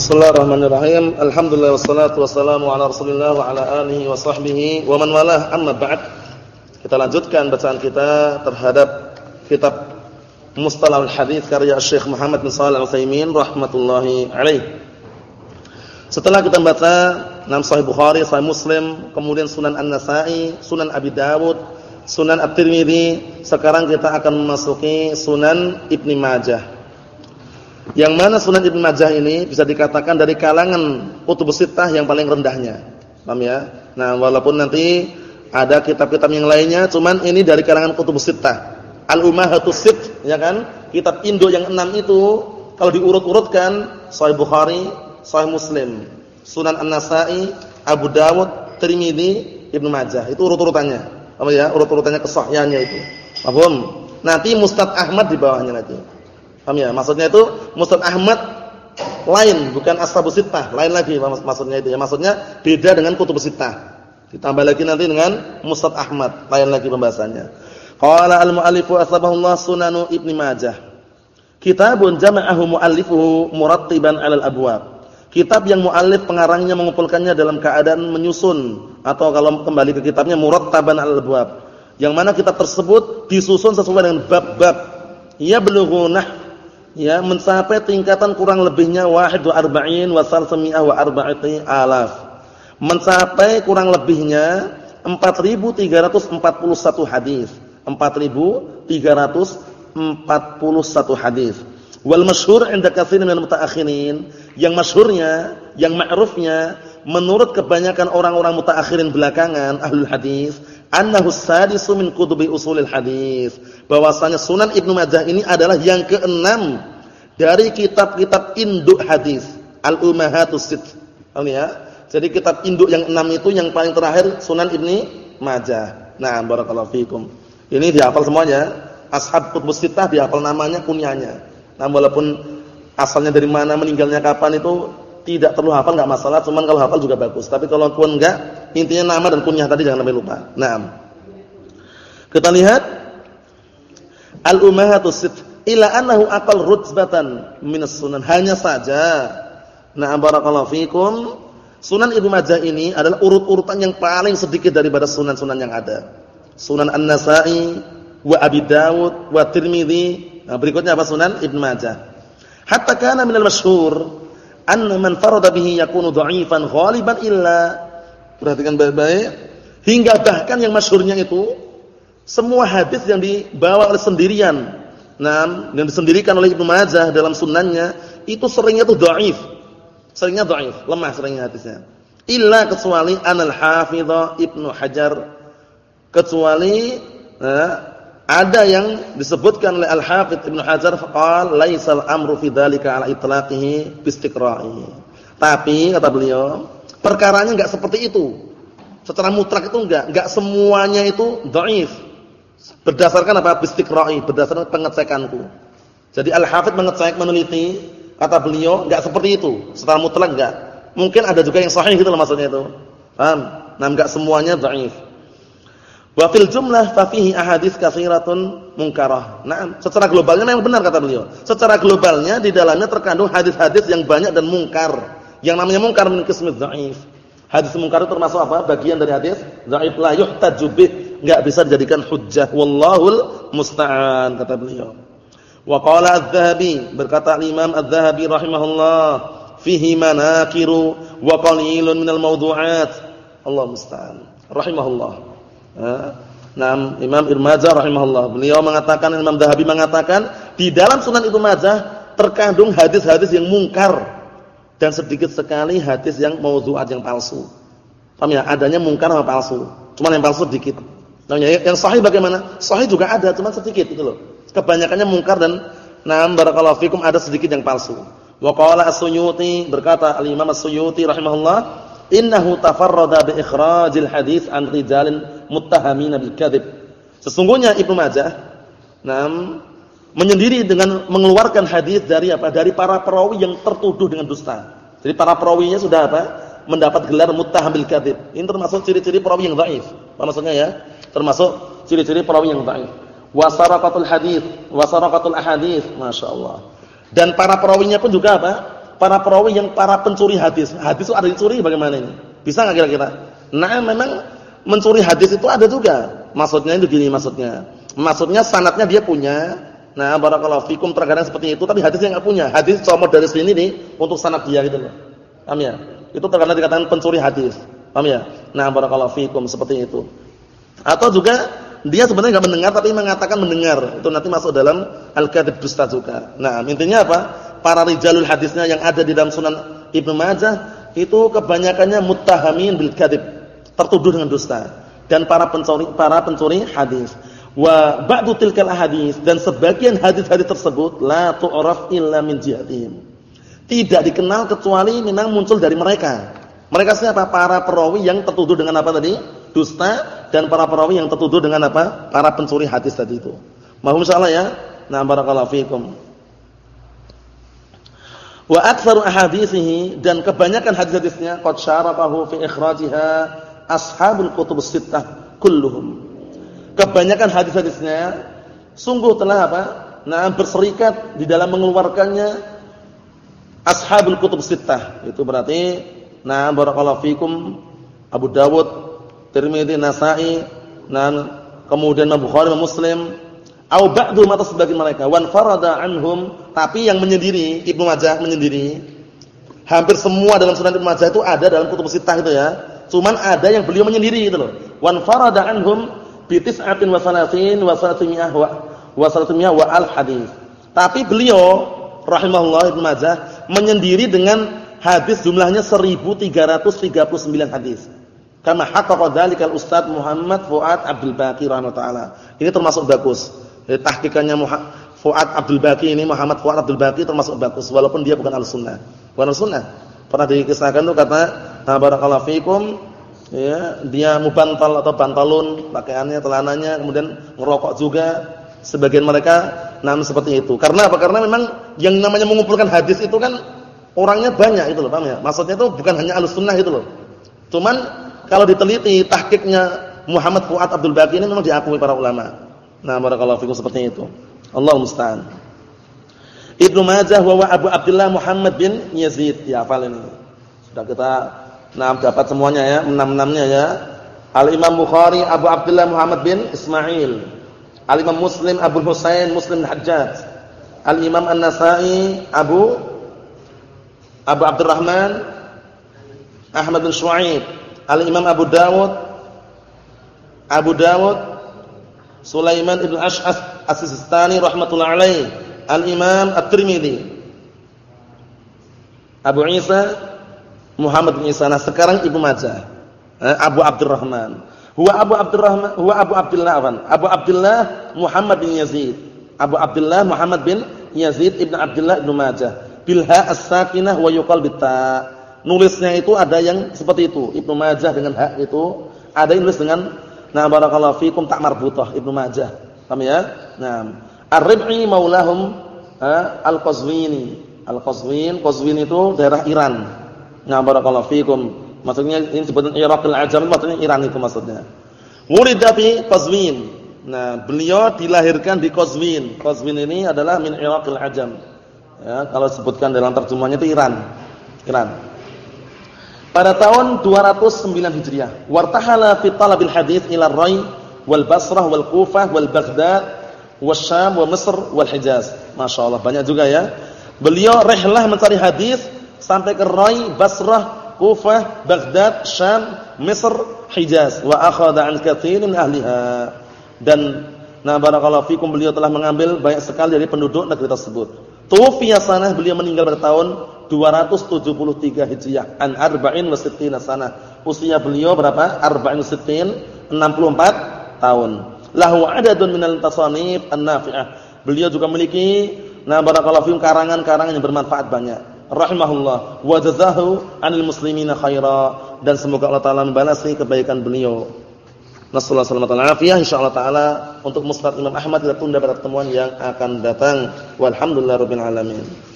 Bismillahirrahmanirrahim. Alhamdulillah wassalatu wassalamu ala Rasulillah wa ala alihi wa sahbihi wa man walah. Amma ba'd. Kita lanjutkan bacaan kita terhadap kitab Mustalahul Hadis karya Syekh Muhammad bin Shalih Al-Utsaimin rahmatullahi alaih. Setelah kita baca Nam Sahih Bukhari, Sahih Muslim, kemudian Sunan An-Nasa'i, Sunan Abi Dawud, Sunan At-Tirmidzi, sekarang kita akan memasuki Sunan Ibnu Majah. Yang mana Sunan Ibnu Majah ini bisa dikatakan dari kalangan kutubus sittah yang paling rendahnya. Paham ya? Nah, walaupun nanti ada kitab-kitab yang lainnya, cuman ini dari kalangan kutubus sittah. Al-Ummahatus Sitt, ya kan? Kitab Indo yang enam itu kalau diurut-urutkan Sahih Bukhari, Sahih Muslim, Sunan An-Nasa'i, Abu Dawud, Tirmidzi, Ibnu Majah. Itu urut-urutannya. Paham ya? Urut-urutannya kesahihannya itu. Paham? Nanti Mustad Ahmad di bawahnya nanti. Paham ya? Maksudnya itu Musnad Ahmad lain, bukan Ashabus Sittah, lain lagi maksudnya itu ya. Maksudnya beda dengan Kutubus Sittah. Ditambah lagi nanti dengan Musnad Ahmad, lain lagi pembahasannya. Qala al-mu'allifu asbahullah sunanu Ibnu Majah. Kitabun jama'ahu mu'allifuhu murattiban 'alal abwab. Kitab yang muallif pengarangnya mengumpulkannya dalam keadaan menyusun atau kalau kembali ke kitabnya murattaban 'alal abwab. Yang mana kitab tersebut disusun sesuai dengan bab-bab. Ya nah ya mencapai tingkatan kurang lebihnya wahid wa arba'in wa salsami'ah wa arba'ati alaf. Mencapai kurang lebihnya 4341 hadis. 4341 hadis. Wal masyhur 'inda katsirin minal mutaakhirin, yang masyhurnya, yang ma'rufnya menurut kebanyakan orang-orang mutaakhirin belakangan ahlul hadis, annahu sadisu min kutubi usulil hadis bahwasanya Sunan Ibnu Majah ini adalah yang keenam dari kitab-kitab induk hadis, Al-Ummahatus Sitt. ya? Jadi kitab induk yang enam itu yang paling terakhir Sunan Ibnu Majah. Nah, barakallahu fikum. Ini dihafal semuanya. Ashab kutubus sittah dihafal namanya, kunyahnya. Nah, walaupun asalnya dari mana, meninggalnya kapan itu tidak perlu hafal enggak masalah, cuman kalau hafal juga bagus. Tapi kalau pun enggak, intinya nama dan kunyah tadi jangan sampai lupa. Nah, kita lihat Al-ummahatus sitt ila annahu aqal rutbatan minas sunan. Hanya saja nah barakallahu fikum Sunan Ibnu Majah ini adalah urut-urutan yang paling sedikit daripada sunan-sunan yang ada. Sunan An-Nasa'i wa Abi Dawud wa Tirmidzi. Nah, berikutnya apa Sunan Ibnu Majah. Hatta kana minal masyhur anna man farada bihi yakunu dha'ifan ghaliban illa perhatikan baik-baik hingga bahkan yang masyhurnya itu semua hadis yang dibawa oleh sendirian, nah, yang disendirikan oleh Ibnu Majah dalam sunnahnya itu seringnya tuh dhaif. Seringnya dhaif, lemah seringnya hadisnya. Illa kecuali Anal Hafidh Ibnu Hajar kecuali nah, ada yang disebutkan oleh Al-Hafidh Ibnu Hajar faqal laisal amru fi dzalika ala itlaqihi. Tapi kata beliau, perkaranya enggak seperti itu. Secara mutlak itu enggak, enggak semuanya itu dhaif. Berdasarkan apa? Bistiqra'i, berdasarkan pengecekanku. Jadi Al-Hafidz mengecek, meneliti, kata beliau enggak seperti itu, secara mutlak enggak. Mungkin ada juga yang sahih gitu loh maksudnya itu. Paham? Nah, enggak semuanya dhaif. Wa fil jumlah fa fihi ahadits katsiratun munkarah. Nah, secara globalnya memang benar kata beliau. Secara globalnya di dalamnya terkandung hadis-hadis yang banyak dan mungkar. Yang namanya mungkar min qismi dhaif. Hadis mungkar itu termasuk apa? Bagian dari hadis dhaif la yuhtaju bih enggak bisa dijadikan hujjah wallahul musta'an kata beliau. Wa qala adz-Dzahabi berkata Imam adz-Dzahabi rahimahullah fihi manakiru wa qalilun minal mawdu'at. Allah musta'an. Rahimahullah. Nah, Imam Ibnu Majah rahimahullah. Beliau mengatakan Imam Dzahabi mengatakan di dalam Sunan Ibnu Majah terkandung hadis-hadis yang mungkar dan sedikit sekali hadis yang maudhu'at yang palsu. Paham ya? Adanya mungkar sama palsu. Cuma yang palsu sedikit. Nah, yang sahih bagaimana? Sahih juga ada, cuma sedikit itu loh. Kebanyakannya mungkar dan na'am barakallahu fikum ada sedikit yang palsu. Wa qala As-Suyuti berkata Al-Imam As-Suyuti rahimahullah, "Innahu tafarrada bi ikhrajil hadis an rijalin muttahamina bil kadzib." Sesungguhnya Ibnu Majah na'am menyendiri dengan mengeluarkan hadis dari apa? Dari para perawi yang tertuduh dengan dusta. Jadi para perawinya sudah apa? Mendapat gelar muttaham bil kadzib. Ini termasuk ciri-ciri perawi yang dhaif. Apa maksudnya ya? termasuk ciri-ciri perawi yang dhaif. Wasaraqatul hadis, wasaraqatul ahadits, masyaallah. Dan para perawinya pun juga apa? para perawi yang para pencuri hadis. Hadis itu ada dicuri bagaimana ini? Bisa nggak kira-kira? Nah, memang mencuri hadis itu ada juga. Maksudnya itu gini maksudnya. Maksudnya sanatnya dia punya. Nah, barakallahu fikum terkadang seperti itu tapi hadisnya enggak punya. Hadis comot dari sini nih untuk sanad dia gitu loh. Paham ya? Itu terkadang dikatakan pencuri hadis. Paham ya? Nah, barakallahu fikum seperti itu. Atau juga dia sebenarnya enggak mendengar tapi mengatakan mendengar. Itu nanti masuk dalam al-kadzib dusta juga. Nah, intinya apa? para rijalul hadisnya yang ada di dalam Sunan Ibnu Majah itu kebanyakannya muttahamin bil kadzib, tertuduh dengan dusta dan para pencuri para pencuri hadis. Wa ba'du tilkal hadis dan sebagian hadis-hadis tersebut la tu'raf illa min jihatihim. Tidak dikenal kecuali memang muncul dari mereka. Mereka siapa? Para perawi yang tertuduh dengan apa tadi? Dusta dan para perawi yang tertuduh dengan apa? Para pencuri hadis tadi itu. Mohon insyaallah ya. Nah, barakallahu fikum. Wa aktsaru ahadithihi dan kebanyakan hadis-hadisnya qad syarafahu fi ikhrajiha ashabul kutubus sittah kulluhum. Kebanyakan hadis-hadisnya sungguh telah apa? Nah, berserikat di dalam mengeluarkannya ashabul kutubus sittah. Itu berarti nah barakallahu fikum Abu Dawud, Tirmidzi, Nasa'i, dan kemudian Bukhari, Muslim, au ba'du mata sebagian mereka wan farada anhum tapi yang menyendiri Ibnu Majah menyendiri hampir semua dalam Sunan Ibnu Majah itu ada dalam kutub sitah itu ya cuman ada yang beliau menyendiri gitu loh wan farada anhum bi tis'atin wa salasin wa salatimiyah wa al hadis tapi beliau rahimahullah Ibnu Majah menyendiri dengan hadis jumlahnya 1339 hadis kama haqqaqa dzalika al-ustaz Muhammad Fuad Abdul Baqi rahimahullah ini termasuk bagus jadi tahqiqannya Fuad Abdul Baqi ini Muhammad Fuad Abdul Baqi termasuk bagus walaupun dia bukan al-sunnah. Bukan al-sunnah. Pernah dikisahkan tuh kata barakallahu fikum ya, dia mubantal atau bantalun pakaiannya, telananya, kemudian ngerokok juga. Sebagian mereka nam seperti itu. Karena apa? Karena memang yang namanya mengumpulkan hadis itu kan orangnya banyak itu loh, paham ya? Maksudnya itu bukan hanya al-sunnah itu loh. Cuman kalau diteliti tahqiqnya Muhammad Fuad Abdul Baqi ini memang diakui para ulama. Nah, barakallahu fikum seperti itu. Allah musta'an. Ibnu Majah wa Abu Abdullah Muhammad bin Yazid. Ya, ini. Sudah kita nah dapat semuanya ya, enam-enamnya ya. Al-Imam Bukhari Abu Abdullah Muhammad bin Ismail. Al-Imam Muslim Abu Husain Muslim Hajjaj. Al-Imam An-Nasa'i Abu Abu Abdurrahman Ahmad bin Shu'aib. Al-Imam Abu Dawud Abu Dawud Sulaiman ibn Ash'ath As-Sistani rahmatullah alaih, Al-Imam At-Tirmidzi. Abu Isa Muhammad bin Isa. Nah, sekarang Ibnu Majah. Eh, Abu Abdurrahman. Huwa Abu Abdurrahman, huwa Abu Abdullah afan. Abu Abdullah Muhammad bin Yazid. Abu Abdullah Muhammad bin Yazid ibn Abdullah ibn Majah. Bilha as-sakinah wa yuqal bitta. Nulisnya itu ada yang seperti itu. Ibnu Majah dengan hak itu, ada yang nulis dengan Nah barakallahu fikum tak marbutah Ibnu Majah. Paham ya? Nah, Ar-Rib'i maulahum Al-Qazwini. Al-Qazwin, Qazwin itu daerah Iran. Nah barakallahu fikum. Maksudnya ini sebutan Iraqul Ajam maksudnya Iran itu maksudnya. Wulida fi Qazwin. Nah, beliau dilahirkan di Qazwin. Qazwin ini adalah min Iraqul Ajam. Ya, kalau sebutkan dalam terjemahnya itu Iran. Iran pada tahun 209 Hijriah. Wartahala fi talabil hadis ila Rai wal Basrah wal Kufah wal Baghdad Syam wa Mesir wal Hijaz. Masya Allah banyak juga ya. Beliau rehlah mencari hadis sampai ke Rai, Basrah, Kufah, Baghdad, Syam, Mesir, Hijaz wa akhadha an katsirin ahliha. Dan na barakallahu fikum beliau telah mengambil banyak sekali dari penduduk negeri tersebut. Tufiya sanah beliau meninggal pada tahun 273 Hijriah an arba'in wa sittina sanah. Usia beliau berapa? Arba'in sittin 64 tahun. Lahu adadun minal tasanif an-nafi'ah. Beliau juga memiliki nah barakallahu fiikum karangan-karangan yang bermanfaat banyak. Rahimahullah wa jazahu 'anil muslimina khaira dan semoga Allah taala membalasi kebaikan beliau. Nasallahu alaihi wasallam insyaallah taala untuk Musnad Imam Ahmad kita tunda pada pertemuan yang akan datang. Walhamdulillahirabbil alamin.